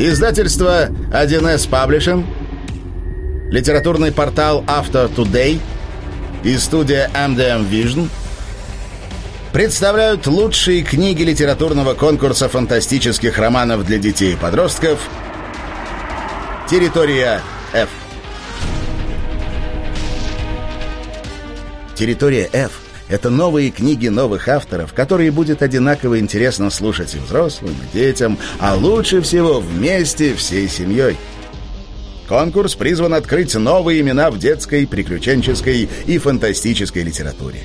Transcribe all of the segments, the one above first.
Издательство 1С Publishing, литературный портал Author Today и студия MDM Vision представляют лучшие книги литературного конкурса фантастических романов для детей и подростков «Территория F». «Территория F» — это новые книги новых авторов, которые будет одинаково интересно слушать и взрослым, и детям, а лучше всего вместе всей семьей. Конкурс призван открыть новые имена в детской, приключенческой и фантастической литературе.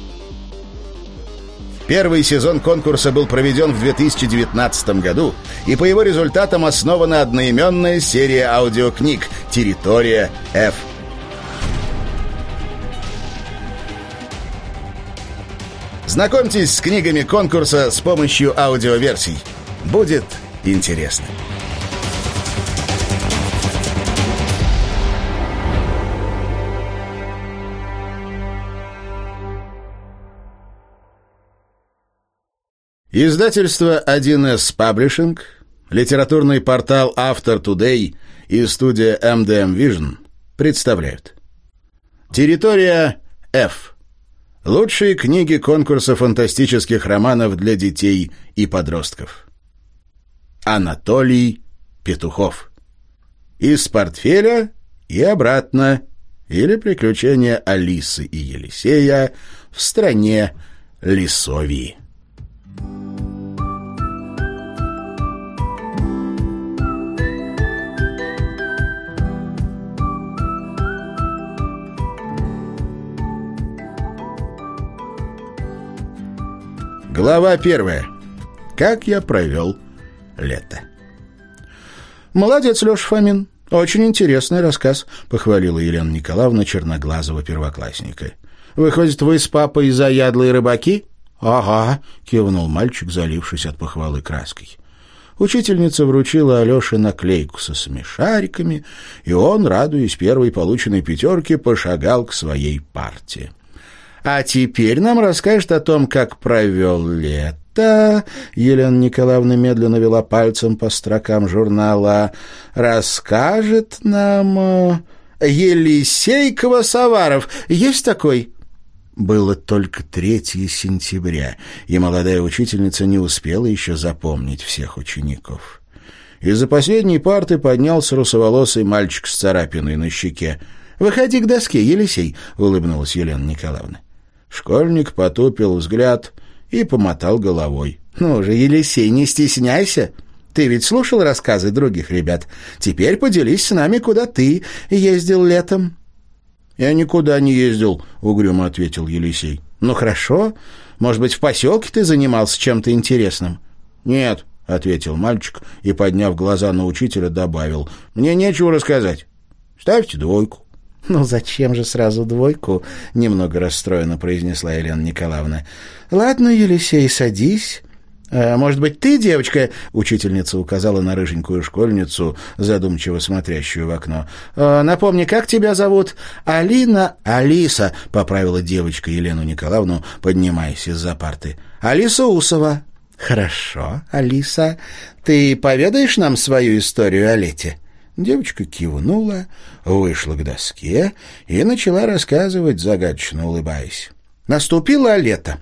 Первый сезон конкурса был проведен в 2019 году, и по его результатам основана одноименная серия аудиокниг «Территория F». Знакомьтесь с книгами конкурса с помощью аудиоверсий. Будет интересно. Издательство 1С Publishing, литературный портал Автор Today и студия MDM Vision представляют. Территория F. Лучшие книги конкурса фантастических романов для детей и подростков. Анатолий Петухов. Из портфеля и обратно. Или приключения Алисы и Елисея в стране Лисовии. Глава первая. Как я провел лето. «Молодец, Леша Фомин. Очень интересный рассказ», — похвалила Елена Николаевна черноглазого первоклассника. «Выходит, вы с папой заядлые рыбаки?» «Ага», — кивнул мальчик, залившись от похвалы краской. Учительница вручила Алёше наклейку со смешариками, и он, радуясь первой полученной пятерке, пошагал к своей партии. А теперь нам расскажет о том, как провел лето. Елена Николаевна медленно вела пальцем по строкам журнала. Расскажет нам... Э, Елисей Квасоваров. Есть такой? Было только 3 сентября, и молодая учительница не успела еще запомнить всех учеников. Из-за последней парты поднялся русоволосый мальчик с царапиной на щеке. «Выходи к доске, Елисей», — улыбнулась Елена Николаевна. Школьник потупил взгляд и помотал головой. «Ну же, Елисей, не стесняйся. Ты ведь слушал рассказы других ребят. Теперь поделись с нами, куда ты ездил летом». «Я никуда не ездил», — угрюмо ответил Елисей. «Ну хорошо. Может быть, в поселке ты занимался чем-то интересным?» «Нет», — ответил мальчик и, подняв глаза на учителя, добавил. «Мне нечего рассказать. Ставьте двойку». «Ну зачем же сразу двойку?» — немного расстроенно произнесла Елена Николаевна. «Ладно, Елисей, садись». «А, «Может быть, ты, девочка?» — учительница указала на рыженькую школьницу, задумчиво смотрящую в окно. «А, «Напомни, как тебя зовут?» «Алина...» «Алиса», — поправила девочка Елену Николаевну, поднимаясь из-за парты. «Алиса Усова». «Хорошо, Алиса. Ты поведаешь нам свою историю о лете?» Девочка кивнула, вышла к доске и начала рассказывать, загадочно улыбаясь. Наступило лето.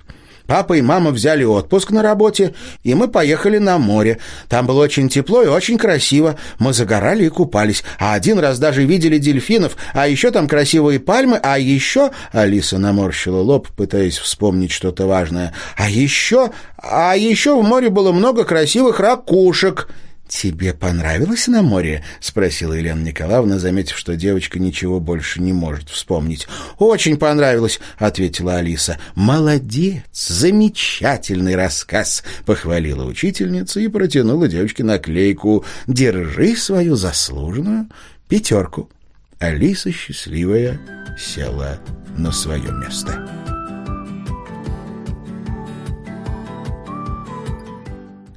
Папа и мама взяли отпуск на работе, и мы поехали на море. Там было очень тепло и очень красиво. Мы загорали и купались. А один раз даже видели дельфинов, а еще там красивые пальмы, а еще... Алиса наморщила лоб, пытаясь вспомнить что-то важное. А еще... А еще в море было много красивых ракушек. «Тебе понравилось на море?» — спросила Елена Николаевна, заметив, что девочка ничего больше не может вспомнить. «Очень понравилось», — ответила Алиса. «Молодец! Замечательный рассказ!» — похвалила учительница и протянула девочке наклейку «Держи свою заслуженную пятерку». Алиса, счастливая, села на свое место.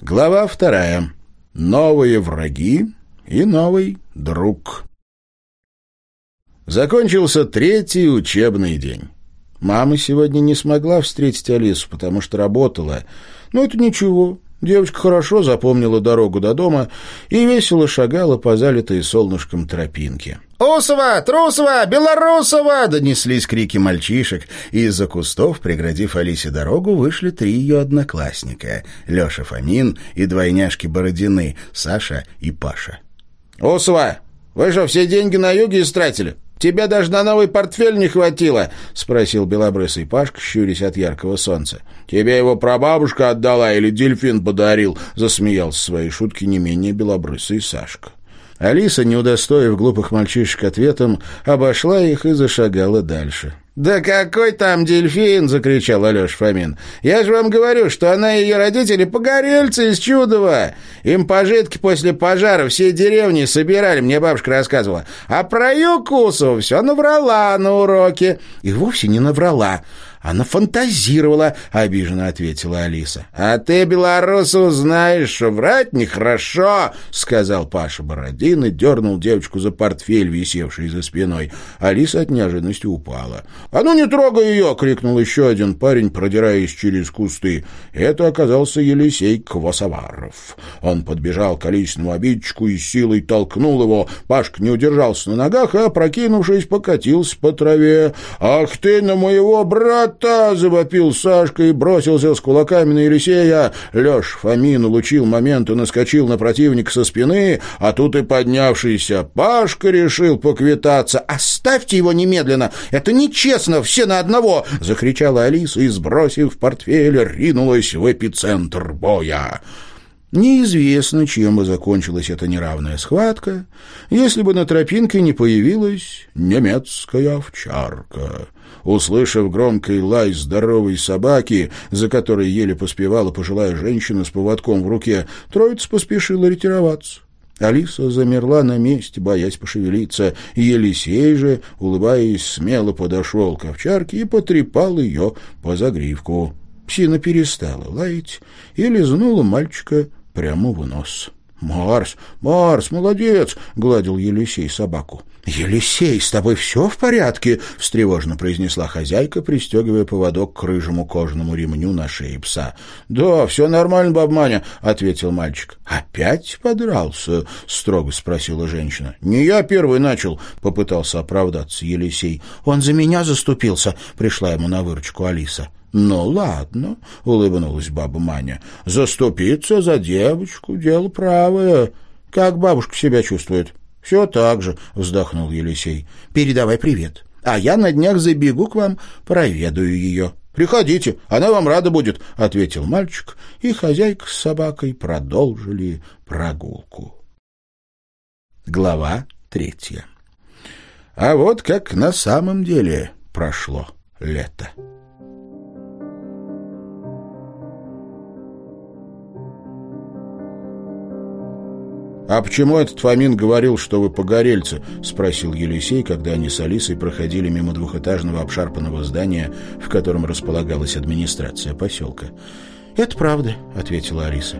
Глава вторая новые враги и новый друг. Закончился третий учебный день. Мама сегодня не смогла встретить Алису, потому что работала. Но это ничего. Девочка хорошо запомнила дорогу до дома и весело шагала по залитой солнышком тропинке. «Усова! Трусова! Белорусова!» — донеслись крики мальчишек, и из-за кустов, преградив Алисе дорогу, вышли три ее одноклассника — Леша Фомин и двойняшки Бородины — Саша и Паша. «Усова! Вы что, все деньги на юге истратили? Тебя даже на новый портфель не хватило?» — спросил белобрысый Пашка, щурясь от яркого солнца. «Тебе его прабабушка отдала или дельфин подарил?» — засмеялся своей шутки не менее белобрысый Сашка. Алиса, не удостоив глупых мальчишек ответом, обошла их и зашагала дальше. «Да какой там дельфин!» — закричал Алеша Фомин. «Я же вам говорю, что она и ее родители погорельцы из Чудова. Им пожитки после пожара всей деревни собирали, мне бабушка рассказывала. А про Юкусу все наврала на уроке». «И вовсе не наврала, она фантазировала, — обиженно ответила Алиса. — А ты, белорусу, знаешь, что врать нехорошо, — сказал Паша Бородин и дернул девочку за портфель, висевший за спиной. Алиса от неожиданности упала. — А ну не трогай ее! — крикнул еще один парень, продираясь через кусты. Это оказался Елисей Квасоваров. Он подбежал к Алисному обидчику и силой толкнул его. Пашка не удержался на ногах, а, прокинувшись, покатился по траве. — Ах ты на моего брата! «Кота!» — завопил Сашка и бросился с кулаками на Елисея. Леш Фомин улучил момент и наскочил на противника со спины, а тут и поднявшийся Пашка решил поквитаться. «Оставьте его немедленно! Это нечестно! Все на одного!» — закричала Алиса и, сбросив портфель, ринулась в эпицентр боя. Неизвестно, чем бы закончилась эта неравная схватка, если бы на тропинке не появилась немецкая овчарка. Услышав громкий лай здоровой собаки, за которой еле поспевала пожилая женщина с поводком в руке, троица поспешила ретироваться. Алиса замерла на месте, боясь пошевелиться. Елисей же, улыбаясь, смело подошел к овчарке и потрепал ее по загривку. Псина перестала лаять и лизнула мальчика прямо в нос. «Марс, Марс, молодец!» — гладил Елисей собаку. «Елисей, с тобой все в порядке?» — встревожно произнесла хозяйка, пристегивая поводок к рыжему кожаному ремню на шее пса. «Да, все нормально, баб Маня», — ответил мальчик. «Опять подрался?» — строго спросила женщина. «Не я первый начал», — попытался оправдаться Елисей. «Он за меня заступился», — пришла ему на выручку Алиса. «Ну, ладно», — улыбнулась баба Маня. «Заступиться за девочку — дело правое. Как бабушка себя чувствует?» «Все так же», — вздохнул Елисей. «Передавай привет. А я на днях забегу к вам, проведаю ее». «Приходите, она вам рада будет», — ответил мальчик, и хозяйка с собакой продолжили прогулку. Глава третья. А вот как на самом деле прошло лето. «А почему этот Фомин говорил, что вы погорельцы?» — спросил Елисей, когда они с Алисой проходили мимо двухэтажного обшарпанного здания, в котором располагалась администрация поселка. «Это правда», — ответила Алиса.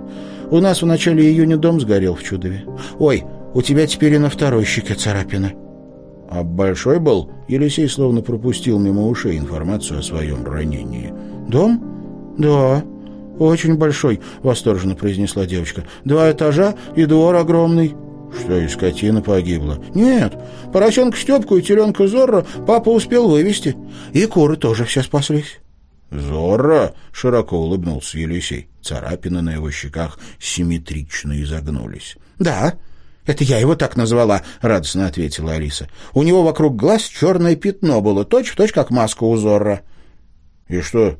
«У нас в начале июня дом сгорел в Чудове. Ой, у тебя теперь и на второй щеке царапина». «А большой был?» Елисей словно пропустил мимо ушей информацию о своем ранении. «Дом? Да. «Очень большой», — восторженно произнесла девочка. «Два этажа и двор огромный». «Что, и скотина погибла?» «Нет, поросенка Степку и теленка Зорро папа успел вывести. И куры тоже все спаслись». «Зорро!» — широко улыбнулся Елисей. Царапины на его щеках симметрично изогнулись. «Да, это я его так назвала», — радостно ответила Алиса. «У него вокруг глаз черное пятно было, точь-в-точь, точь, как маска у Зорро». «И что,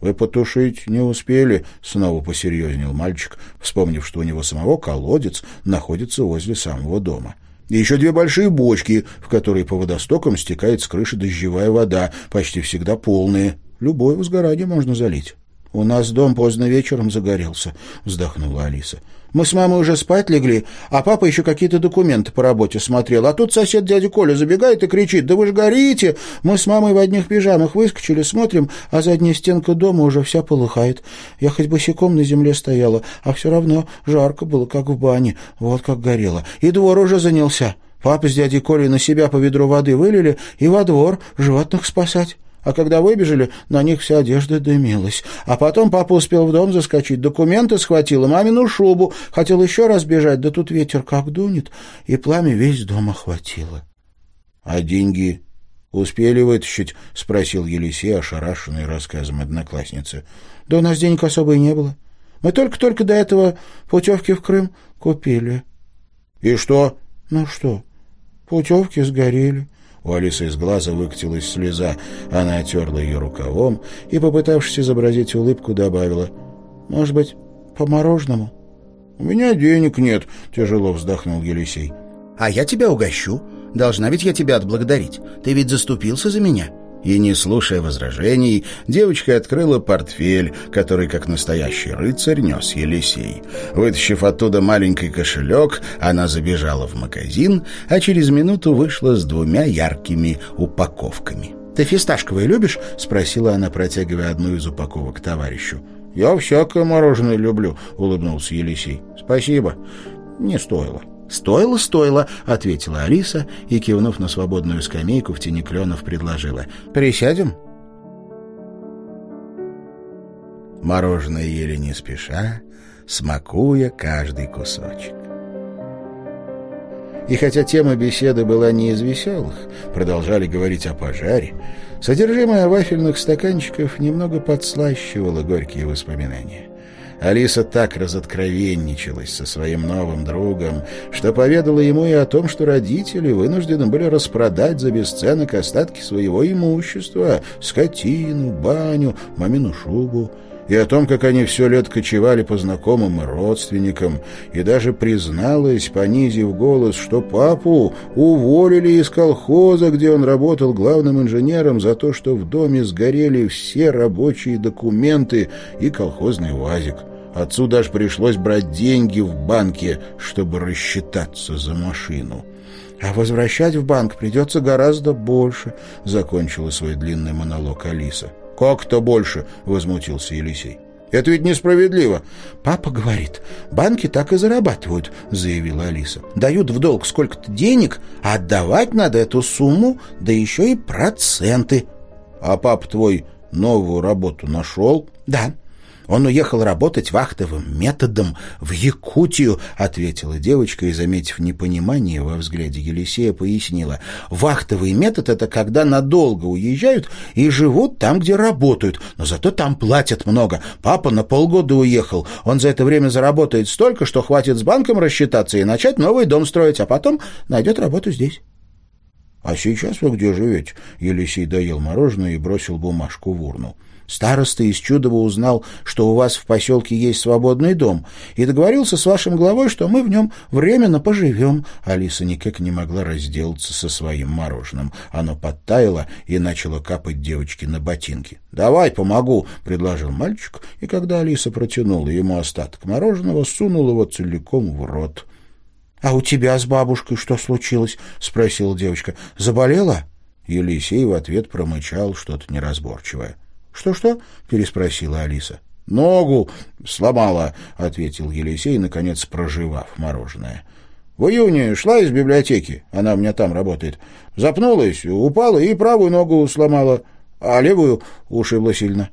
«Вы потушить не успели», — снова посерьезнел мальчик, вспомнив, что у него самого колодец находится возле самого дома. И еще две большие бочки, в которые по водостокам стекает с крыши дождевая вода, почти всегда полные. Любое возгорание можно залить. «У нас дом поздно вечером загорелся», — вздохнула Алиса. «Мы с мамой уже спать легли, а папа еще какие-то документы по работе смотрел. А тут сосед дядя Коля забегает и кричит, «Да вы ж горите!» Мы с мамой в одних пижамах выскочили, смотрим, а задняя стенка дома уже вся полыхает. Я хоть босиком на земле стояла, а все равно жарко было, как в бане. Вот как горело. И двор уже занялся. Папа с дядей Колей на себя по ведру воды вылили и во двор животных спасать. А когда выбежали, на них вся одежда дымилась. А потом папа успел в дом заскочить, документы схватил и мамину шубу. Хотел еще раз бежать, да тут ветер как дунет, и пламя весь дом охватило. — А деньги успели вытащить? — спросил Елисей, ошарашенный рассказом одноклассницы. — Да у нас денег особо и не было. Мы только-только до этого путевки в Крым купили. — И что? — Ну что, путевки сгорели. У Алисы из глаза выкатилась слеза. Она отерла ее рукавом и, попытавшись изобразить улыбку, добавила. «Может быть, по мороженому?» «У меня денег нет», — тяжело вздохнул Елисей. «А я тебя угощу. Должна ведь я тебя отблагодарить. Ты ведь заступился за меня». И, не слушая возражений, девочка открыла портфель, который, как настоящий рыцарь, нес Елисей. Вытащив оттуда маленький кошелек, она забежала в магазин, а через минуту вышла с двумя яркими упаковками. «Ты фисташковое любишь?» — спросила она, протягивая одну из упаковок товарищу. «Я всякое мороженое люблю», — улыбнулся Елисей. «Спасибо. Не стоило». «Стоило, стоило», — ответила Алиса и, кивнув на свободную скамейку в тени кленов, предложила. «Присядем?» Мороженое ели не спеша, смакуя каждый кусочек. И хотя тема беседы была не из веселых, продолжали говорить о пожаре, содержимое вафельных стаканчиков немного подслащивало горькие воспоминания. Алиса так разоткровенничалась со своим новым другом, что поведала ему и о том, что родители вынуждены были распродать за бесценок остатки своего имущества, скотину, баню, мамину шубу, и о том, как они все лет кочевали по знакомым и родственникам, и даже призналась, понизив голос, что папу уволили из колхоза, где он работал главным инженером, за то, что в доме сгорели все рабочие документы и колхозный УАЗик. Отцу даже пришлось брать деньги в банке, чтобы рассчитаться за машину. «А возвращать в банк придется гораздо больше», — закончила свой длинный монолог Алиса. «Как это больше?» — возмутился Елисей. «Это ведь несправедливо». «Папа говорит, банки так и зарабатывают», — заявила Алиса. «Дают в долг сколько-то денег, а отдавать надо эту сумму, да еще и проценты». «А папа твой новую работу нашел?» «Да». Он уехал работать вахтовым методом в Якутию, ответила девочка и, заметив непонимание во взгляде Елисея, пояснила. Вахтовый метод — это когда надолго уезжают и живут там, где работают, но зато там платят много. Папа на полгода уехал. Он за это время заработает столько, что хватит с банком рассчитаться и начать новый дом строить, а потом найдет работу здесь. — А сейчас вы где живете? Елисей доел мороженое и бросил бумажку в урну. Староста из Чудова узнал, что у вас в поселке есть свободный дом, и договорился с вашим главой, что мы в нем временно поживем. Алиса никак не могла разделаться со своим мороженым. Оно подтаяло и начало капать девочке на ботинки. «Давай, помогу», — предложил мальчик, и когда Алиса протянула ему остаток мороженого, сунул его целиком в рот. «А у тебя с бабушкой что случилось?» — спросила девочка. «Заболела?» Елисей в ответ промычал что-то неразборчивое. «Что-что?» — переспросила Алиса. «Ногу сломала», — ответил Елисей, наконец проживав мороженое. «В июне шла из библиотеки, она у меня там работает. Запнулась, упала и правую ногу сломала, а левую ушибла сильно».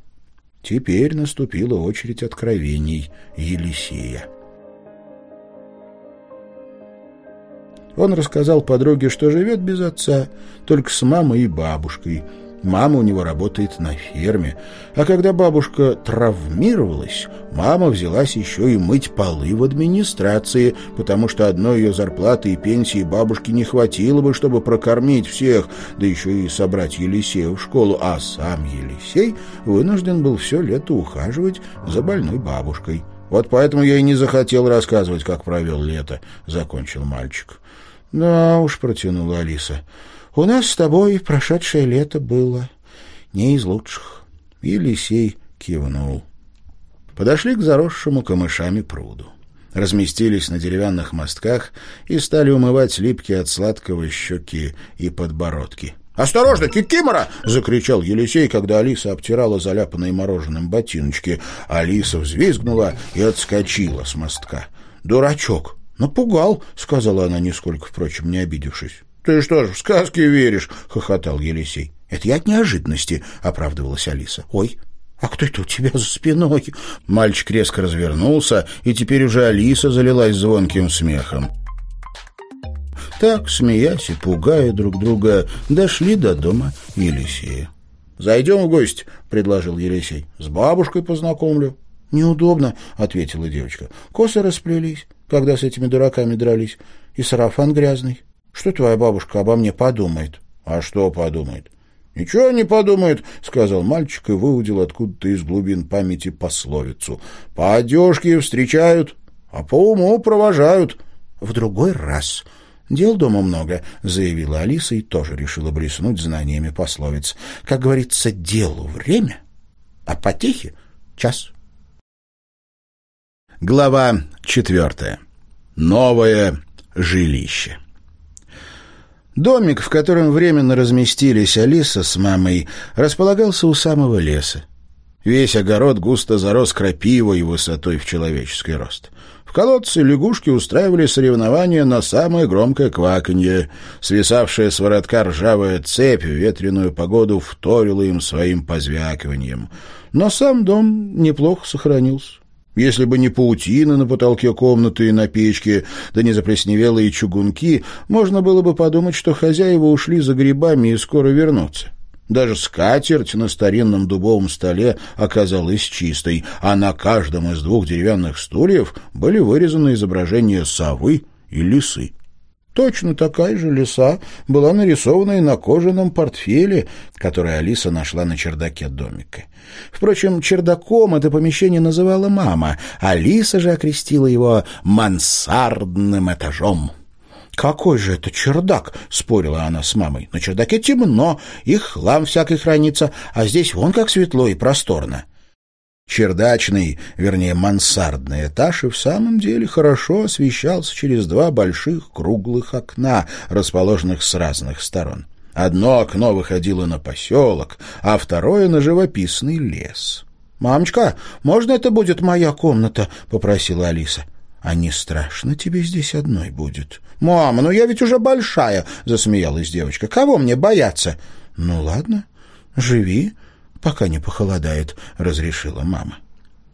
Теперь наступила очередь откровений Елисея. Он рассказал подруге, что живет без отца, только с мамой и бабушкой — Мама у него работает на ферме. А когда бабушка травмировалась, мама взялась еще и мыть полы в администрации, потому что одной ее зарплаты и пенсии бабушке не хватило бы, чтобы прокормить всех, да еще и собрать Елисея в школу. А сам Елисей вынужден был все лето ухаживать за больной бабушкой. «Вот поэтому я и не захотел рассказывать, как провел лето», — закончил мальчик. «Да уж», — протянула Алиса, — у нас с тобой прошедшее лето было не из лучших. Елисей кивнул. Подошли к заросшему камышами пруду. Разместились на деревянных мостках и стали умывать липкие от сладкого щеки и подбородки. «Осторожно, кикимора!» — закричал Елисей, когда Алиса обтирала заляпанные мороженым ботиночки. Алиса взвизгнула и отскочила с мостка. «Дурачок! Напугал!» — сказала она, нисколько, впрочем, не обидевшись. «Ты что ж, в сказки веришь?» — хохотал Елисей. «Это я от неожиданности», — оправдывалась Алиса. «Ой, а кто это у тебя за спиной?» Мальчик резко развернулся, и теперь уже Алиса залилась звонким смехом. Так, смеясь и пугая друг друга, дошли до дома Елисея. «Зайдем в гости», — предложил Елисей. «С бабушкой познакомлю». «Неудобно», — ответила девочка. «Косы расплелись, когда с этими дураками дрались, и сарафан грязный. Что твоя бабушка обо мне подумает?» «А что подумает?» «Ничего не подумает», — сказал мальчик и выудил откуда-то из глубин памяти пословицу. «По одежке встречают, а по уму провожают». «В другой раз», «Дел дома много», — заявила Алиса и тоже решила блеснуть знаниями пословиц. «Как говорится, делу время, а потехе — час». Глава четвертая. Новое жилище. Домик, в котором временно разместились Алиса с мамой, располагался у самого леса. Весь огород густо зарос крапивой высотой в человеческий рост. В колодце лягушки устраивали соревнования на самое громкое кваканье. Свисавшая с воротка ржавая цепь в ветреную погоду вторила им своим позвякиванием. Но сам дом неплохо сохранился. Если бы не паутина на потолке комнаты и на печке, да не заплесневелые чугунки, можно было бы подумать, что хозяева ушли за грибами и скоро вернутся. Даже скатерть на старинном дубовом столе оказалась чистой, а на каждом из двух деревянных стульев были вырезаны изображения совы и лисы. Точно такая же лиса была нарисована и на кожаном портфеле, который Алиса нашла на чердаке домика. Впрочем, чердаком это помещение называла мама, Алиса же окрестила его «мансардным этажом». «Какой же это чердак?» — спорила она с мамой. «На чердаке темно, и хлам всякий хранится, а здесь вон как светло и просторно». Чердачный, вернее, мансардный этаж и в самом деле хорошо освещался через два больших круглых окна, расположенных с разных сторон. Одно окно выходило на поселок, а второе — на живописный лес. «Мамочка, можно это будет моя комната?» — попросила Алиса. «А не страшно тебе здесь одной будет?» «Мама, ну я ведь уже большая!» — засмеялась девочка. «Кого мне бояться?» «Ну ладно, живи, пока не похолодает», — разрешила мама.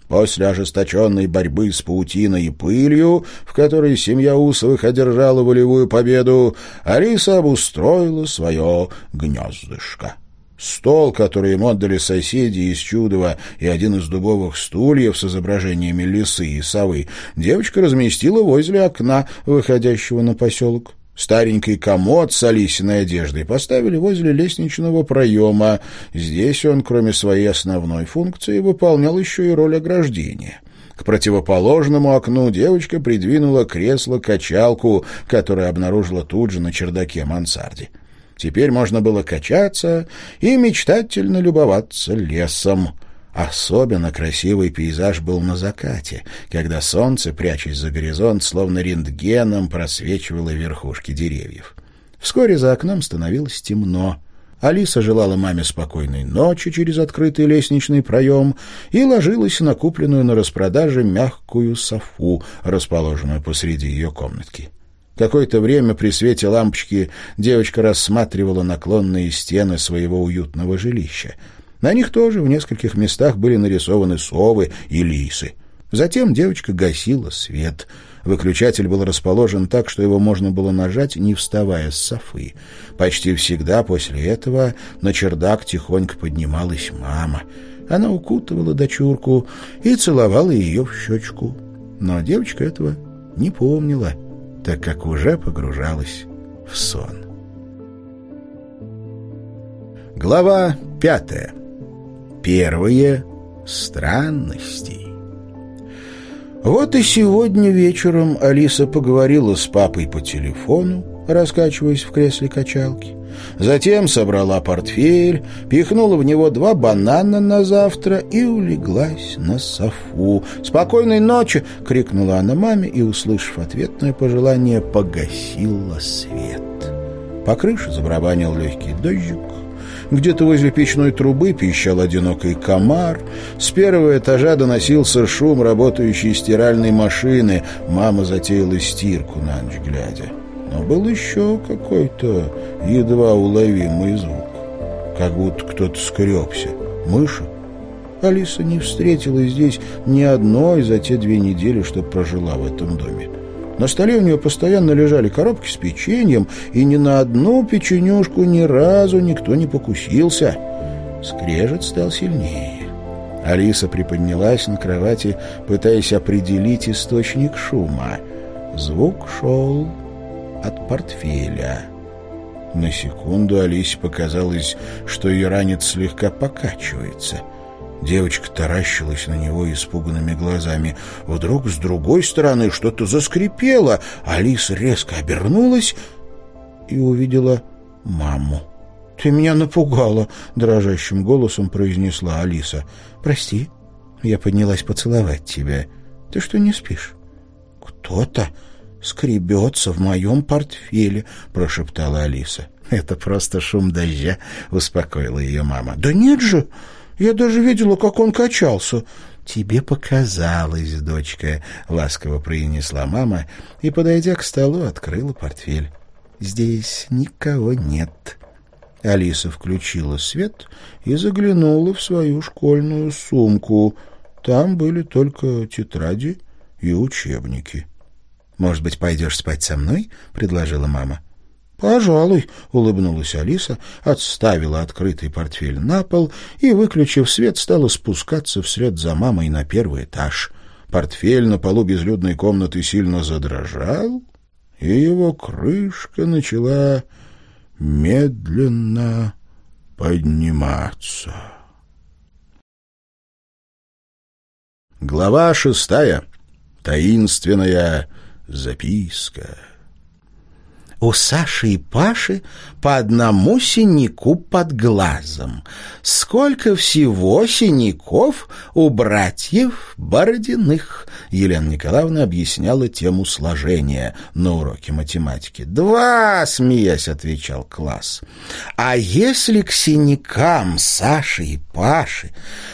После ожесточенной борьбы с паутиной и пылью, в которой семья Усовых одержала волевую победу, Алиса обустроила свое гнездышко. Стол, который им отдали соседи из Чудова, и один из дубовых стульев с изображениями лисы и совы, девочка разместила возле окна, выходящего на поселок. Старенький комод с Алисиной одеждой поставили возле лестничного проема. Здесь он, кроме своей основной функции, выполнял еще и роль ограждения. К противоположному окну девочка придвинула кресло-качалку, которое обнаружила тут же на чердаке мансарди. Теперь можно было качаться и мечтательно любоваться лесом. Особенно красивый пейзаж был на закате, когда солнце, прячась за горизонт, словно рентгеном просвечивало верхушки деревьев. Вскоре за окном становилось темно. Алиса желала маме спокойной ночи через открытый лестничный проем и ложилась на купленную на распродаже мягкую софу, расположенную посреди ее комнатки. Какое-то время при свете лампочки девочка рассматривала наклонные стены своего уютного жилища. На них тоже в нескольких местах были нарисованы совы и лисы. Затем девочка гасила свет. Выключатель был расположен так, что его можно было нажать, не вставая с софы. Почти всегда после этого на чердак тихонько поднималась мама. Она укутывала дочурку и целовала ее в щечку. Но девочка этого не помнила так как уже погружалась в сон. Глава пятая. Первые странности. Вот и сегодня вечером Алиса поговорила с папой по телефону, раскачиваясь в кресле качалки. Затем собрала портфель, пихнула в него два банана на завтра и улеглась на софу. «Спокойной ночи!» — крикнула она маме и, услышав ответное пожелание, погасила свет. По крыше забарабанил легкий дождик. Где-то возле печной трубы пищал одинокий комар. С первого этажа доносился шум работающей стиральной машины. Мама затеяла стирку на ночь глядя но был еще какой-то едва уловимый звук. как будто кто-то скребся. Мыши? Алиса не встретила здесь ни одной за те две недели, что прожила в этом доме. На столе у нее постоянно лежали коробки с печеньем, и ни на одну печенюшку ни разу никто не покусился. Скрежет стал сильнее. Алиса приподнялась на кровати, пытаясь определить источник шума. Звук шел от портфеля. На секунду Алисе показалось, что ее ранец слегка покачивается — Девочка таращилась на него испуганными глазами. Вдруг с другой стороны что-то заскрипело. Алиса резко обернулась и увидела маму. «Ты меня напугала», — дрожащим голосом произнесла Алиса. «Прости, я поднялась поцеловать тебя. Ты что, не спишь?» «Кто-то скребется в моем портфеле», — прошептала Алиса. «Это просто шум дождя», — успокоила ее мама. «Да нет же!» Я даже видела, как он качался. «Тебе показалось, дочка», — ласково произнесла мама и, подойдя к столу, открыла портфель. «Здесь никого нет». Алиса включила свет и заглянула в свою школьную сумку. Там были только тетради и учебники. «Может быть, пойдешь спать со мной?» — предложила мама. «Пожалуй», — улыбнулась Алиса, отставила открытый портфель на пол и, выключив свет, стала спускаться вслед за мамой на первый этаж. Портфель на полу безлюдной комнаты сильно задрожал, и его крышка начала медленно подниматься. Глава шестая. Таинственная записка. У Саши и Паши по одному синяку под глазом. Сколько всего синяков у братьев Бородиных? Елена Николаевна объясняла тему сложения на уроке математики. «Два!» — смеясь, отвечал класс. «А если к синякам Саши и Паши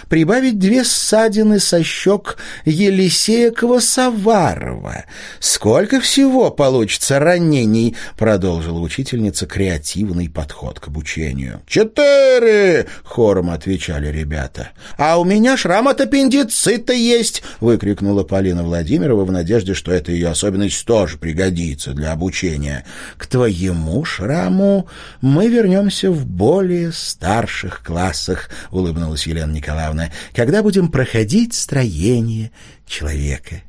прибавить две ссадины со щек Елисея Квасоварова, сколько всего получится ранений — продолжила учительница креативный подход к обучению. «Четыре!» — хором отвечали ребята. «А у меня шрам от аппендицита есть!» — выкрикнула Полина Владимирова в надежде, что эта ее особенность тоже пригодится для обучения. «К твоему шраму мы вернемся в более старших классах», — улыбнулась Елена Николаевна, «когда будем проходить строение человека».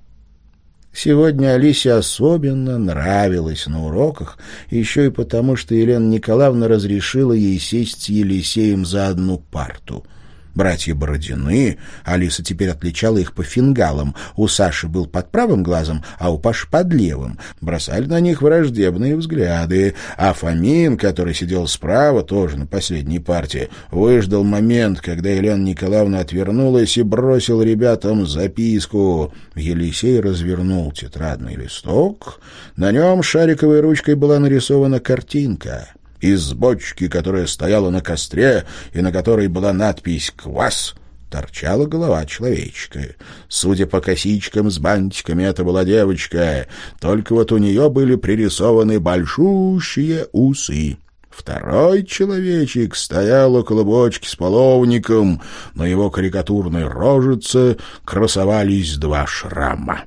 Сегодня Алисе особенно нравилось на уроках, еще и потому, что Елена Николаевна разрешила ей сесть с Елисеем за одну парту — Братья Бородины, Алиса теперь отличала их по фингалам. У Саши был под правым глазом, а у Паши под левым. Бросали на них враждебные взгляды. А Фомин, который сидел справа, тоже на последней партии, выждал момент, когда Елена Николаевна отвернулась и бросил ребятам записку. Елисей развернул тетрадный листок. На нем шариковой ручкой была нарисована картинка — из бочки, которая стояла на костре и на которой была надпись «Квас», торчала голова человечка. Судя по косичкам с бантиками, это была девочка, только вот у нее были пририсованы большущие усы. Второй человечек стоял около бочки с половником, на его карикатурной рожице красовались два шрама.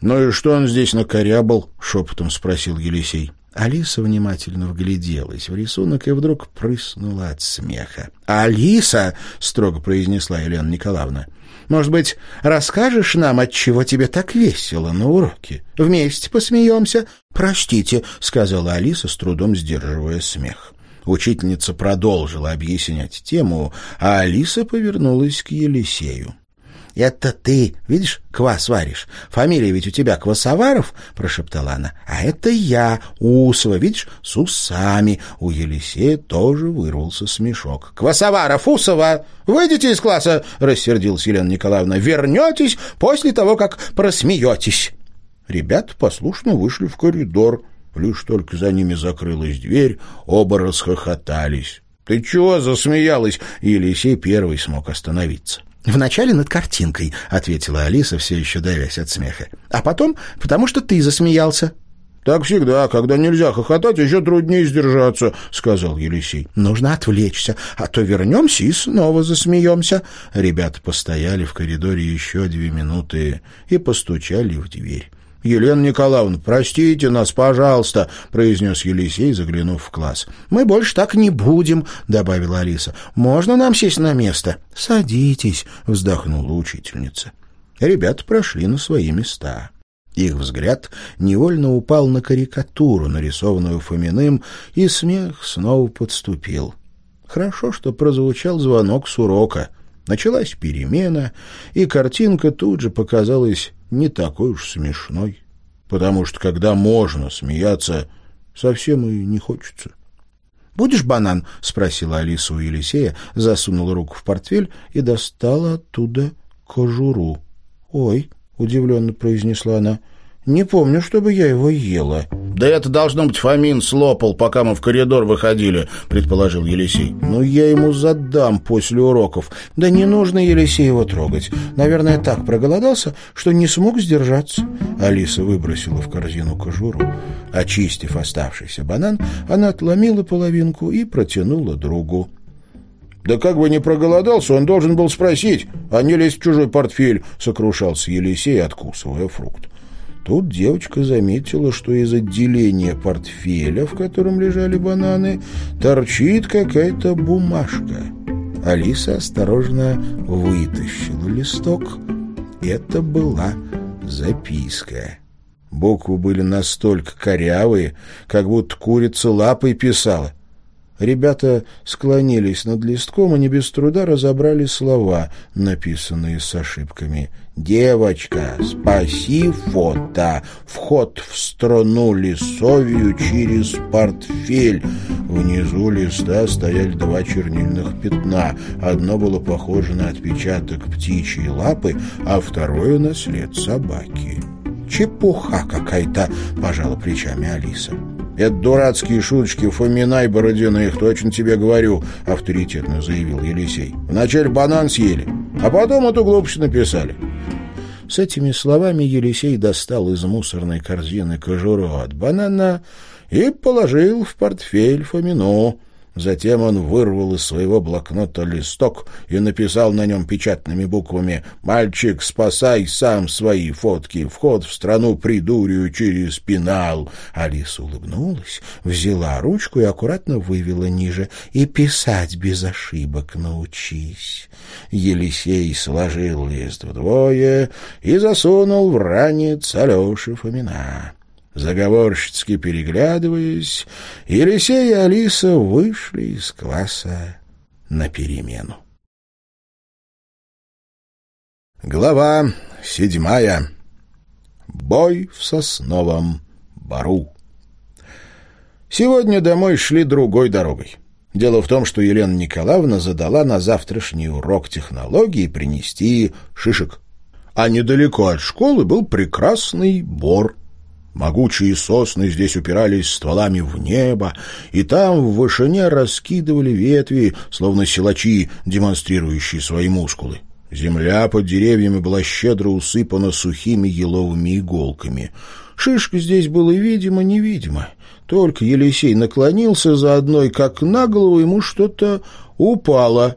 «Ну и что он здесь накорябал?» — шепотом спросил Елисей. Алиса внимательно вгляделась в рисунок и вдруг прыснула от смеха. «Алиса!» — строго произнесла Елена Николаевна. «Может быть, расскажешь нам, от чего тебе так весело на уроке? Вместе посмеемся?» «Простите», — сказала Алиса, с трудом сдерживая смех. Учительница продолжила объяснять тему, а Алиса повернулась к Елисею. «Это ты, видишь, квас варишь. Фамилия ведь у тебя Квасоваров?» — прошептала она. «А это я, Усова, видишь, с усами». У Елисея тоже вырвался смешок. «Квасоваров, Усова, выйдите из класса!» — рассердилась Елена Николаевна. «Вернетесь после того, как просмеетесь». Ребята послушно вышли в коридор. Лишь только за ними закрылась дверь, оба расхохотались. «Ты чего засмеялась?» Елисей первый смог остановиться. «Вначале над картинкой», — ответила Алиса, все еще давясь от смеха. «А потом, потому что ты засмеялся». «Так всегда, когда нельзя хохотать, еще труднее сдержаться», — сказал Елисей. «Нужно отвлечься, а то вернемся и снова засмеемся». Ребята постояли в коридоре еще две минуты и постучали в дверь. «Елена Николаевна, простите нас, пожалуйста», — произнес Елисей, заглянув в класс. «Мы больше так не будем», — добавила Алиса. «Можно нам сесть на место?» «Садитесь», — вздохнула учительница. Ребята прошли на свои места. Их взгляд невольно упал на карикатуру, нарисованную Фоминым, и смех снова подступил. Хорошо, что прозвучал звонок с урока. Началась перемена, и картинка тут же показалась не такой уж смешной. Потому что, когда можно смеяться, совсем и не хочется. «Будешь банан?» — спросила Алиса у Елисея, засунула руку в портфель и достала оттуда кожуру. «Ой!» — удивленно произнесла она. «Не помню, чтобы я его ела». «Да это, должно быть, Фомин слопал, пока мы в коридор выходили», — предположил Елисей. «Ну, я ему задам после уроков. Да не нужно Елисей его трогать. Наверное, так проголодался, что не смог сдержаться». Алиса выбросила в корзину кожуру. Очистив оставшийся банан, она отломила половинку и протянула другу. «Да как бы не проголодался, он должен был спросить, а не лезть в чужой портфель», — сокрушался Елисей, откусывая фрукт. Тут девочка заметила, что из отделения портфеля, в котором лежали бананы, торчит какая-то бумажка. Алиса осторожно вытащила листок. Это была записка. Буквы были настолько корявые, как будто курица лапой писала. Ребята склонились над листком и не без труда разобрали слова, написанные с ошибками. «Девочка, спаси фото. Вход в страну лесовью через портфель». Внизу листа стояли два чернильных пятна. Одно было похоже на отпечаток птичьей лапы, а второе — на след собаки. «Чепуха какая-то!» — пожала плечами Алиса. «Это дурацкие шуточки Фомина и Бородина, их точно тебе говорю», — авторитетно заявил Елисей. «Вначале банан съели, а потом эту глупость написали». С этими словами Елисей достал из мусорной корзины кожуру от банана и положил в портфель Фомину. Затем он вырвал из своего блокнота листок и написал на нем печатными буквами «Мальчик, спасай сам свои фотки. Вход в страну придурию через пенал». Алиса улыбнулась, взяла ручку и аккуратно вывела ниже «И писать без ошибок научись». Елисей сложил лист вдвое и засунул в ранец Алеши Фомина. Заговорщицки переглядываясь, Елисей и Алиса вышли из класса на перемену. Глава седьмая. Бой в сосновом бару. Сегодня домой шли другой дорогой. Дело в том, что Елена Николаевна задала на завтрашний урок технологии принести шишек. А недалеко от школы был прекрасный бор Могучие сосны здесь упирались стволами в небо, и там в вышине раскидывали ветви, словно силачи, демонстрирующие свои мускулы. Земля под деревьями была щедро усыпана сухими еловыми иголками. Шишка здесь было видимо-невидимо. Только Елисей наклонился за одной, как на голову ему что-то упало.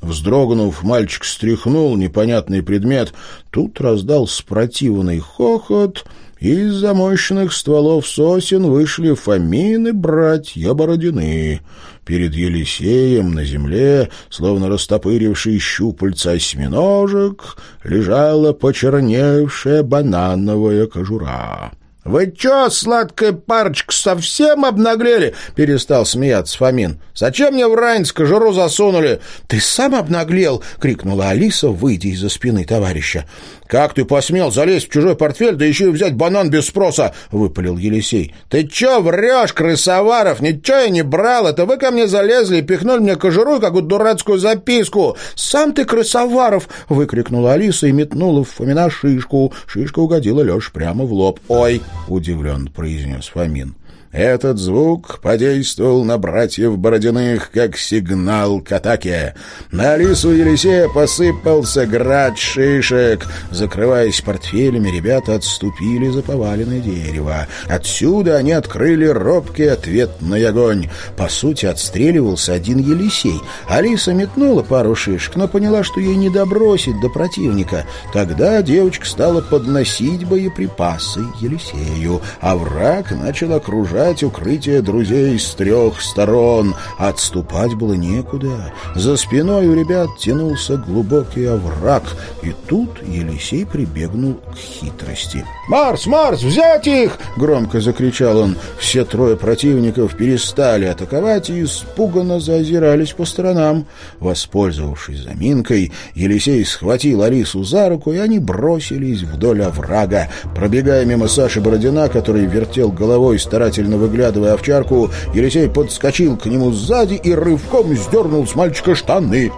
Вздрогнув, мальчик стряхнул непонятный предмет. Тут раздался противный хохот — из-за мощных стволов сосен вышли Фомины братья Бородины. Перед Елисеем на земле, словно растопыривший щупальца осьминожек, лежала почерневшая банановая кожура. «Вы чё, сладкая парочка, совсем обнаглели?» — перестал смеяться Фомин. «Зачем мне в ранец кожуру засунули?» «Ты сам обнаглел!» — крикнула Алиса, выйдя из-за спины товарища. «Как ты посмел залезть в чужой портфель, да еще и взять банан без спроса?» — выпалил Елисей. «Ты чё врешь, крысоваров? Ничего я не брал. Это вы ко мне залезли и пихнули мне кожуру, какую дурацкую записку». «Сам ты крысоваров!» — выкрикнула Алиса и метнула в Фомина шишку. Шишка угодила Лёш прямо в лоб. «Ой!» — удивленно произнес Фомин. Этот звук подействовал на братьев Бородиных как сигнал к атаке. На Алису Елисея посыпался град шишек. Закрываясь портфелями, ребята отступили за поваленное дерево. Отсюда они открыли робкий ответный огонь. По сути, отстреливался один Елисей. Алиса метнула пару шишек, но поняла, что ей не добросить до противника. Тогда девочка стала подносить боеприпасы Елисею, а враг начал окружать искать укрытие друзей с трех сторон. Отступать было некуда. За спиной у ребят тянулся глубокий овраг, и тут Елисей прибегнул к хитрости. «Марс! Марс! Взять их!» — громко закричал он. Все трое противников перестали атаковать и испуганно заозирались по сторонам. Воспользовавшись заминкой, Елисей схватил Алису за руку, и они бросились вдоль оврага. Пробегая мимо Саши Бородина, который вертел головой, старательно внимательно выглядывая овчарку, Елисей подскочил к нему сзади и рывком сдернул с мальчика штаны.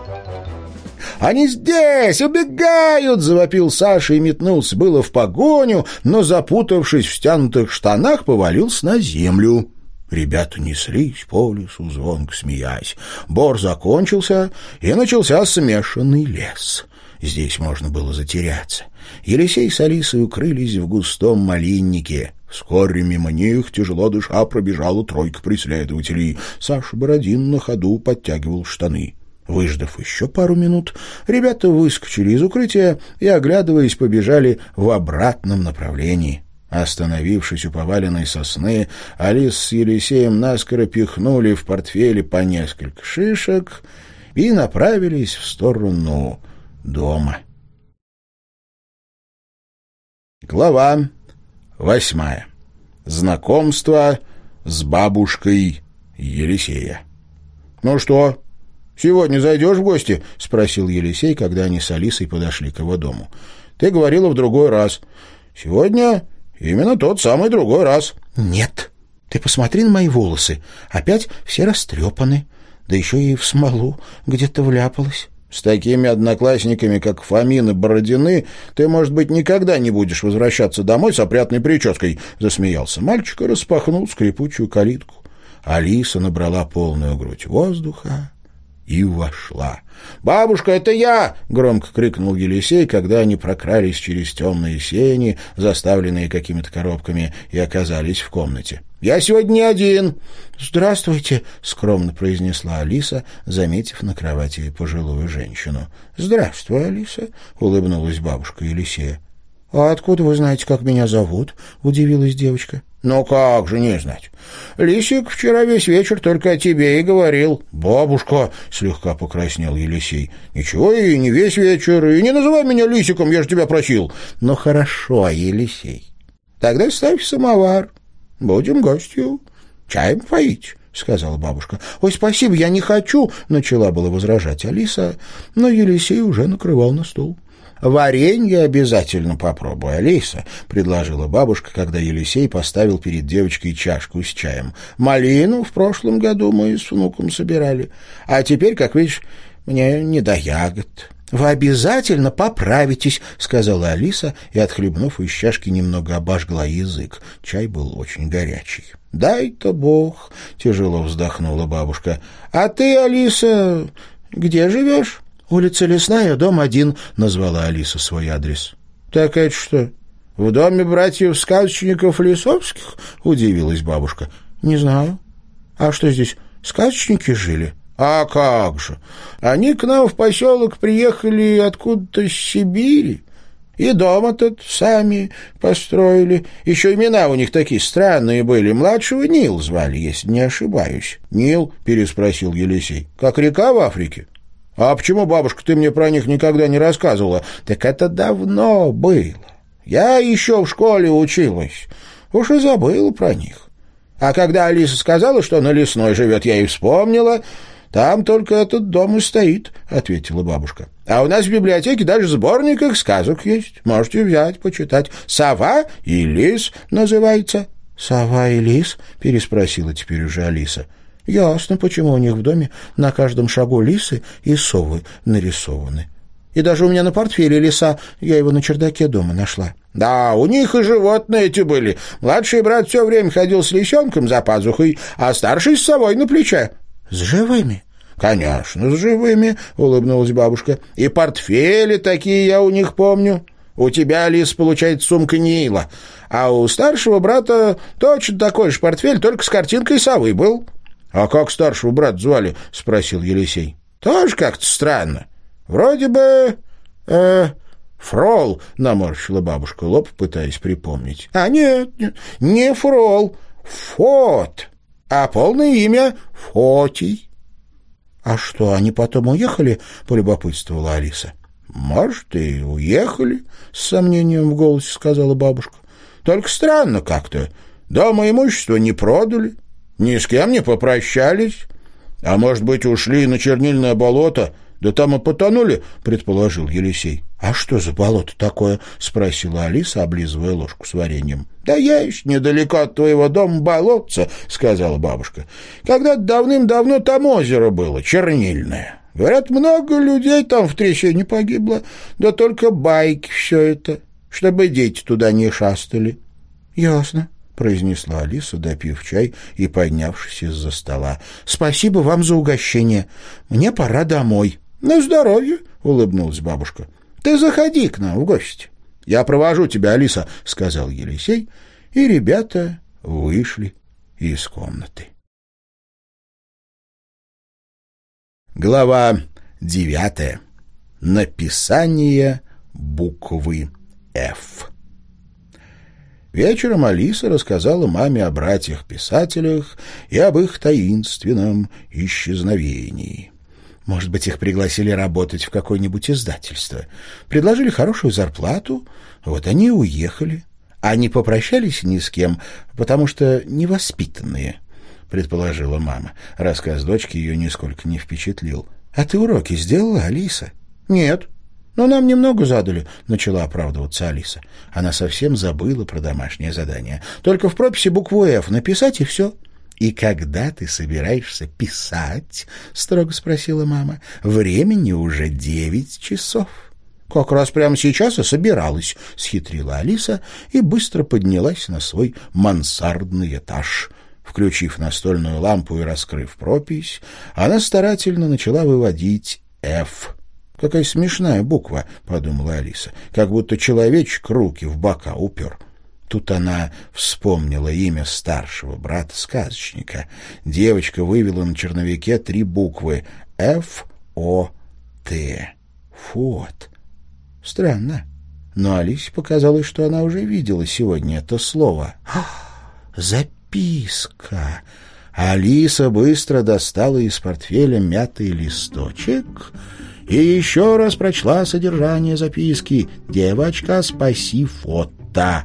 «Они здесь! Убегают!» — завопил Саша и метнулся было в погоню, но, запутавшись в стянутых штанах, повалился на землю. Ребята неслись по лесу, звонко смеясь. Бор закончился, и начался смешанный лес. Здесь можно было затеряться. Елисей с Алисой укрылись в густом малиннике. Вскоре мимо них, тяжело дыша, пробежала тройка преследователей. Саша Бородин на ходу подтягивал штаны. Выждав еще пару минут, ребята выскочили из укрытия и, оглядываясь, побежали в обратном направлении. Остановившись у поваленной сосны, Алис с Елисеем наскоро пихнули в портфеле по несколько шишек и направились в сторону дома. Глава Восьмая. Знакомство с бабушкой Елисея. «Ну что, сегодня зайдешь в гости?» — спросил Елисей, когда они с Алисой подошли к его дому. «Ты говорила в другой раз. Сегодня именно тот самый другой раз». «Нет. Ты посмотри на мои волосы. Опять все растрепаны. Да еще и в смолу где-то вляпалась». С такими одноклассниками, как Фомин и Бородины, ты, может быть, никогда не будешь возвращаться домой с опрятной прической, — засмеялся мальчик и распахнул скрипучую калитку. Алиса набрала полную грудь воздуха и вошла. «Бабушка, это я!» — громко крикнул Елисей, когда они прокрались через темные сени, заставленные какими-то коробками, и оказались в комнате. «Я сегодня не один!» «Здравствуйте!» — скромно произнесла Алиса, заметив на кровати пожилую женщину. «Здравствуй, Алиса!» — улыбнулась бабушка Елисея. «А откуда вы знаете, как меня зовут?» — удивилась девочка. «Ну как же не знать? Лисик вчера весь вечер только о тебе и говорил». «Бабушка!» — слегка покраснел Елисей. «Ничего, и не весь вечер, и не называй меня Лисиком, я же тебя просил». «Ну хорошо, Елисей. Тогда ставь самовар. Будем гостью. Чаем поить». — сказала бабушка. — Ой, спасибо, я не хочу, — начала было возражать Алиса, но Елисей уже накрывал на стол. «Варенье обязательно попробуй, Алиса», — предложила бабушка, когда Елисей поставил перед девочкой чашку с чаем. «Малину в прошлом году мы с внуком собирали, а теперь, как видишь, мне не до ягод». «Вы обязательно поправитесь», — сказала Алиса и, отхлебнув из чашки, немного обожгла язык. Чай был очень горячий. «Дай-то бог», — тяжело вздохнула бабушка. «А ты, Алиса, где живешь?» «Улица Лесная, дом один», — назвала Алиса свой адрес. «Так это что, в доме братьев-сказочников Лисовских?» — удивилась бабушка. «Не знаю. А что здесь, сказочники жили?» «А как же! Они к нам в поселок приехали откуда-то с Сибири». И дом этот сами построили. Еще имена у них такие странные были. Младшего Нил звали, если не ошибаюсь. «Нил?» — переспросил Елисей. «Как река в Африке?» «А почему, бабушка, ты мне про них никогда не рассказывала?» «Так это давно было. Я еще в школе училась. Уж и забыла про них. А когда Алиса сказала, что на лесной живет, я и вспомнила. Там только этот дом и стоит», — ответила бабушка. «А у нас в библиотеке даже сборник их сказок есть. Можете взять, почитать. «Сова и лис» называется». «Сова и лис?» — переспросила теперь уже Алиса. Ясно, почему у них в доме на каждом шагу лисы и совы нарисованы. И даже у меня на портфеле лиса. Я его на чердаке дома нашла». «Да, у них и животные эти были. Младший брат все время ходил с лисенком за пазухой, а старший с совой на плече». «С живыми?» «Конечно, с живыми», — улыбнулась бабушка. «И портфели такие я у них помню. У тебя, Лис, получается, сумка Нила, а у старшего брата точно такой же портфель, только с картинкой совы был». «А как старшего брата звали?» — спросил Елисей. «Тоже как-то странно. Вроде бы... Э, Фрол», — наморщила бабушка лоб, пытаясь припомнить. «А нет, не Фрол, Фот, а полное имя Фотий». «А что, они потом уехали?» — полюбопытствовала Алиса. «Может, и уехали», — с сомнением в голосе сказала бабушка. «Только странно как-то. Дома имущество не продали, ни с кем не попрощались. А может быть, ушли на чернильное болото, да там и потонули», — предположил Елисей. «А что за болото такое?» — спросила Алиса, облизывая ложку с вареньем. «Да есть недалеко от твоего дома болотца», — сказала бабушка. «Когда-то давным-давно там озеро было, чернильное. Говорят, много людей там в трясине погибло, да только байки все это, чтобы дети туда не шастали». «Ясно», — произнесла Алиса, допив чай и поднявшись из-за стола. «Спасибо вам за угощение. Мне пора домой». «На здоровье», — улыбнулась бабушка. Ты заходи к нам в гости. Я провожу тебя, Алиса, — сказал Елисей, и ребята вышли из комнаты. Глава девятая. Написание буквы «Ф». Вечером Алиса рассказала маме о братьях-писателях и об их таинственном исчезновении. Может быть, их пригласили работать в какое-нибудь издательство. Предложили хорошую зарплату, вот они и уехали. А не попрощались ни с кем, потому что невоспитанные, — предположила мама. Рассказ дочки ее нисколько не впечатлил. — А ты уроки сделала, Алиса? — Нет. Но нам немного задали, — начала оправдываться Алиса. Она совсем забыла про домашнее задание. Только в прописи букву «Ф» написать, и все. — «И когда ты собираешься писать?» — строго спросила мама. «Времени уже девять часов». «Как раз прямо сейчас и собиралась», — схитрила Алиса и быстро поднялась на свой мансардный этаж. Включив настольную лампу и раскрыв пропись, она старательно начала выводить «Ф». «Какая смешная буква», — подумала Алиса, — «как будто человечек руки в бока упер». Тут она вспомнила имя старшего брата-сказочника. Девочка вывела на черновике три буквы «Ф-О-Т». Фот. Странно. Но Алисе показалось, что она уже видела сегодня это слово. «Записка!» Алиса быстро достала из портфеля мятый листочек и еще раз прочла содержание записки «Девочка, спаси фото».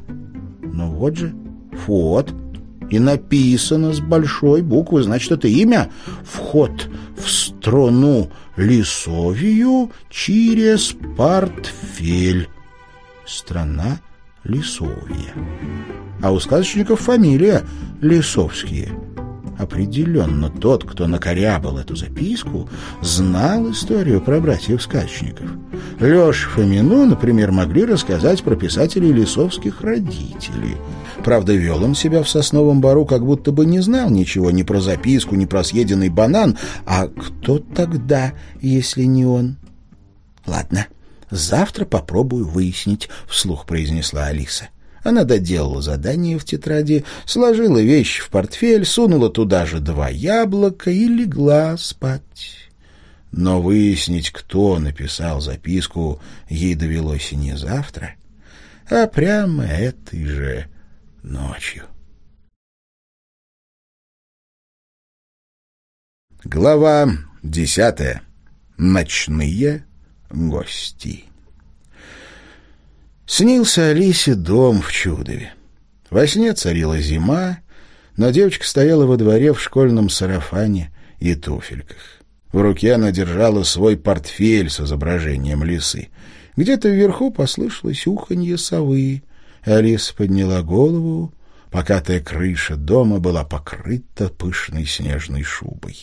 Ну вот же, фот. И написано с большой буквы, значит, это имя «Вход в страну Лисовию через портфель». Страна Лисовия. А у сказочников фамилия Лисовские. Определенно, тот, кто накорябал эту записку, знал историю про братьев-сказочников. Леша Фомину, например, могли рассказать про писателей лисовских родителей. Правда, вел он себя в сосновом бару, как будто бы не знал ничего ни про записку, ни про съеденный банан. А кто тогда, если не он? Ладно, завтра попробую выяснить, — вслух произнесла Алиса. — она доделала задание в тетради, сложила вещи в портфель, сунула туда же два яблока и легла спать. Но выяснить, кто написал записку, ей довелось не завтра, а прямо этой же ночью. Глава десятая. Ночные гости. Снился Алисе дом в Чудове. Во сне царила зима, но девочка стояла во дворе в школьном сарафане и туфельках. В руке она держала свой портфель с изображением лисы. Где-то вверху послышалось уханье совы. Алиса подняла голову. Покатая крыша дома была покрыта пышной снежной шубой.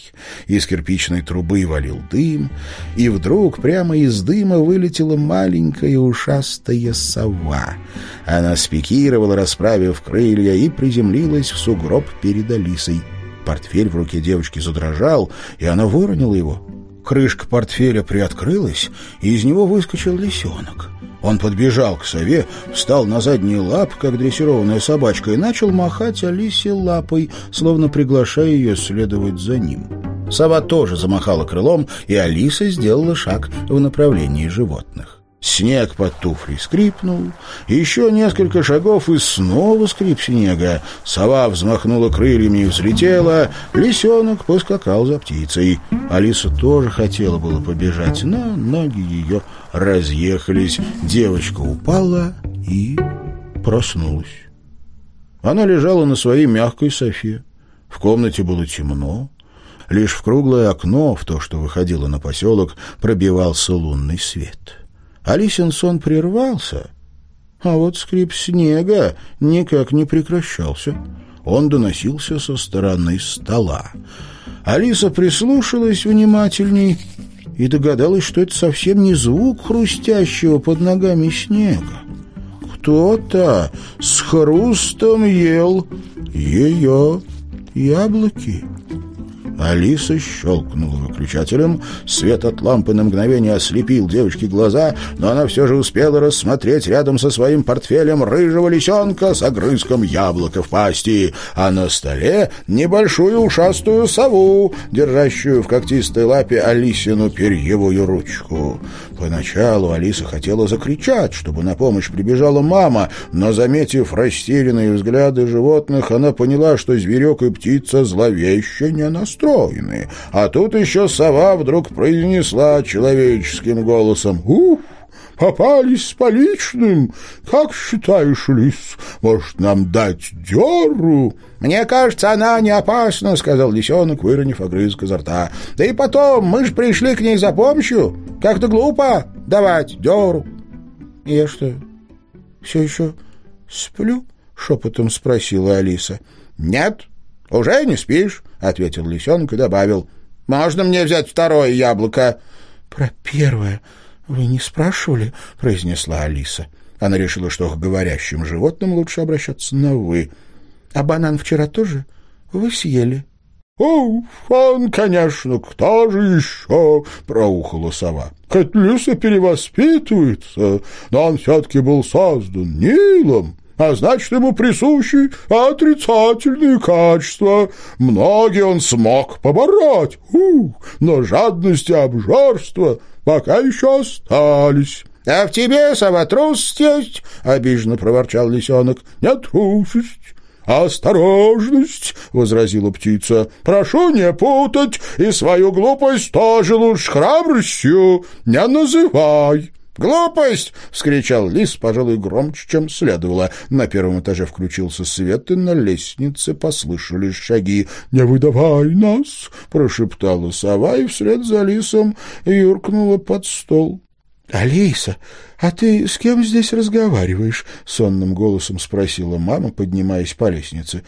Из кирпичной трубы валил дым, и вдруг прямо из дыма вылетела маленькая ушастая сова. Она спикировала, расправив крылья, и приземлилась в сугроб перед Алисой. Портфель в руке девочки задрожал, и она выронила его. Крышка портфеля приоткрылась, и из него выскочил лисенок. Он подбежал к сове, встал на задние лапы, как дрессированная собачка, и начал махать Алисе лапой, словно приглашая ее следовать за ним. Сова тоже замахала крылом, и Алиса сделала шаг в направлении животных. Снег под туфлей скрипнул, еще несколько шагов и снова скрип снега. Сова взмахнула крыльями и взлетела, лисенок поскакал за птицей. Алиса тоже хотела было побежать, но ноги ее разъехались. Девочка упала и проснулась. Она лежала на своей мягкой софе. В комнате было темно. Лишь в круглое окно, в то, что выходило на поселок, пробивался лунный свет. Алисин сон прервался, а вот скрип снега никак не прекращался. Он доносился со стороны стола. Алиса прислушалась внимательней и догадалась, что это совсем не звук хрустящего под ногами снега. Кто-то с хрустом ел ее яблоки. Алиса щелкнула выключателем. Свет от лампы на мгновение ослепил девочке глаза, но она все же успела рассмотреть рядом со своим портфелем рыжего лисенка с огрызком яблока в пасти, а на столе небольшую ушастую сову, держащую в когтистой лапе Алисину перьевую ручку. Поначалу Алиса хотела закричать, чтобы на помощь прибежала мама, но, заметив растерянные взгляды животных, она поняла, что зверек и птица зловеще не настроены. А тут еще сова вдруг произнесла человеческим голосом «Ух!» Попались с поличным. Как считаешь, лис, может, нам дать дёру?» «Мне кажется, она не опасна», — сказал лисенок, выронив огрызок изо рта. «Да и потом, мы же пришли к ней за помощью. Как-то глупо давать дёру». «Я что, все еще сплю?» — шепотом спросила Алиса. «Нет, уже не спишь», — ответил лисенок и добавил. «Можно мне взять второе яблоко?» «Про первое вы не спрашивали?» — произнесла Алиса. Она решила, что к говорящим животным лучше обращаться на «вы». А банан вчера тоже вы съели? — О, он, конечно, кто же еще? — проухала сова. — Котлюса перевоспитывается, но он все-таки был создан Нилом а значит, ему присущи отрицательные качества. Многие он смог побороть, Ух, но жадность и обжорство пока еще остались. — А в тебе, сова, трусость есть? — обиженно проворчал лисенок. — Не трусость, «Осторожность!» — возразила птица. «Прошу не путать, и свою глупость тоже лучше храбростью не называй!» «Глупость!» — вскричал лис, пожалуй, громче, чем следовало. На первом этаже включился свет, и на лестнице послышались шаги. «Не выдавай нас!» — прошептала сова, и вслед за лисом юркнула под стол. «Алиса, а ты с кем здесь разговариваешь?» — сонным голосом спросила мама, поднимаясь по лестнице.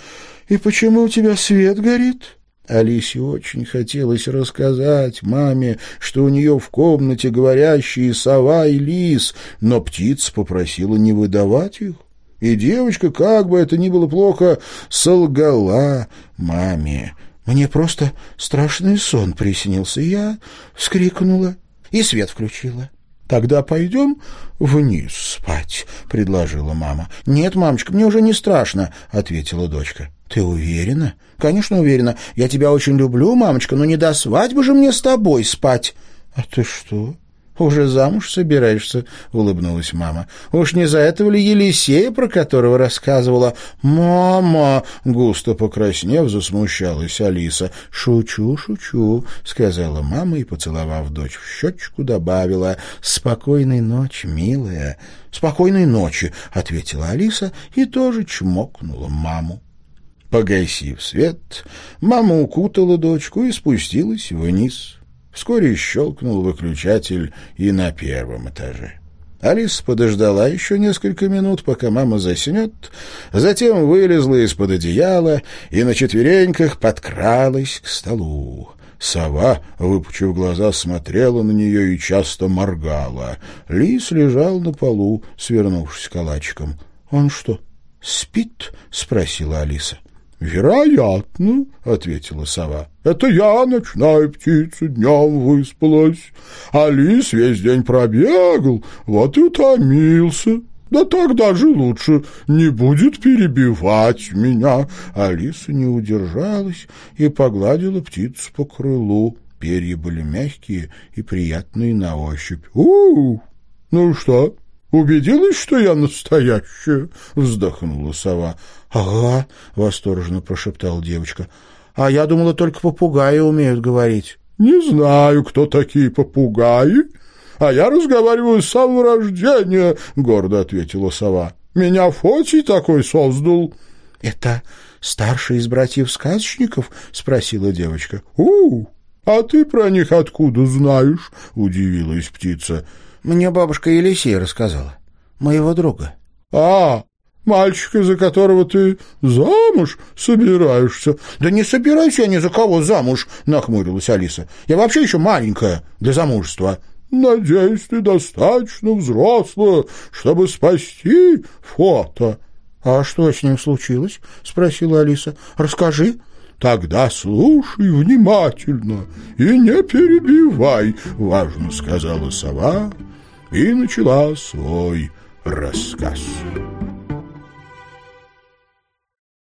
«И почему у тебя свет горит?» Алисе очень хотелось рассказать маме, что у нее в комнате говорящие сова и лис, но птица попросила не выдавать их. И девочка, как бы это ни было плохо, солгала маме. «Мне просто страшный сон приснился. Я вскрикнула и свет включила». «Тогда пойдем вниз спать», — предложила мама. «Нет, мамочка, мне уже не страшно», — ответила дочка. «Ты уверена?» «Конечно, уверена. Я тебя очень люблю, мамочка, но не до свадьбы же мне с тобой спать». «А ты что?» «Уже замуж собираешься?» — улыбнулась мама. «Уж не за этого ли Елисея, про которого рассказывала?» «Мама!» — густо покраснев, засмущалась Алиса. «Шучу, шучу», — сказала мама и, поцеловав дочь в щечку, добавила. «Спокойной ночи, милая». «Спокойной ночи», — ответила Алиса и тоже чмокнула маму. Погасив свет, мама укутала дочку и спустилась вниз. Вскоре щелкнул выключатель и на первом этаже. Алиса подождала еще несколько минут, пока мама заснет, затем вылезла из-под одеяла и на четвереньках подкралась к столу. Сова, выпучив глаза, смотрела на нее и часто моргала. Лис лежал на полу, свернувшись калачиком. — Он что, спит? — спросила Алиса. «Вероятно», — ответила сова. «Это я, ночная птица, днем выспалась, а лис весь день пробегал, вот и утомился. Да так даже лучше, не будет перебивать меня». Алиса не удержалась и погладила птицу по крылу. Перья были мягкие и приятные на ощупь. «У, -у ну что, убедилась, что я настоящая?» — вздохнула сова. «Ага», — восторженно прошептала девочка. «А я думала, только попугаи умеют говорить». «Не знаю, кто такие попугаи, а я разговариваю с самого рождения», — гордо ответила сова. «Меня Фотий такой создал». «Это старший из братьев-сказочников?» — спросила девочка. «У, а ты про них откуда знаешь?» — удивилась птица. «Мне бабушка Елисея рассказала. Моего друга». «А, Мальчик, из-за которого ты замуж собираешься. — Да не собираюсь я ни за кого замуж, — нахмурилась Алиса. — Я вообще еще маленькая для замужества. — Надеюсь, ты достаточно взрослая, чтобы спасти фото. — А что с ним случилось? — спросила Алиса. — Расскажи. — Тогда слушай внимательно и не перебивай, — важно сказала сова и начала свой рассказ.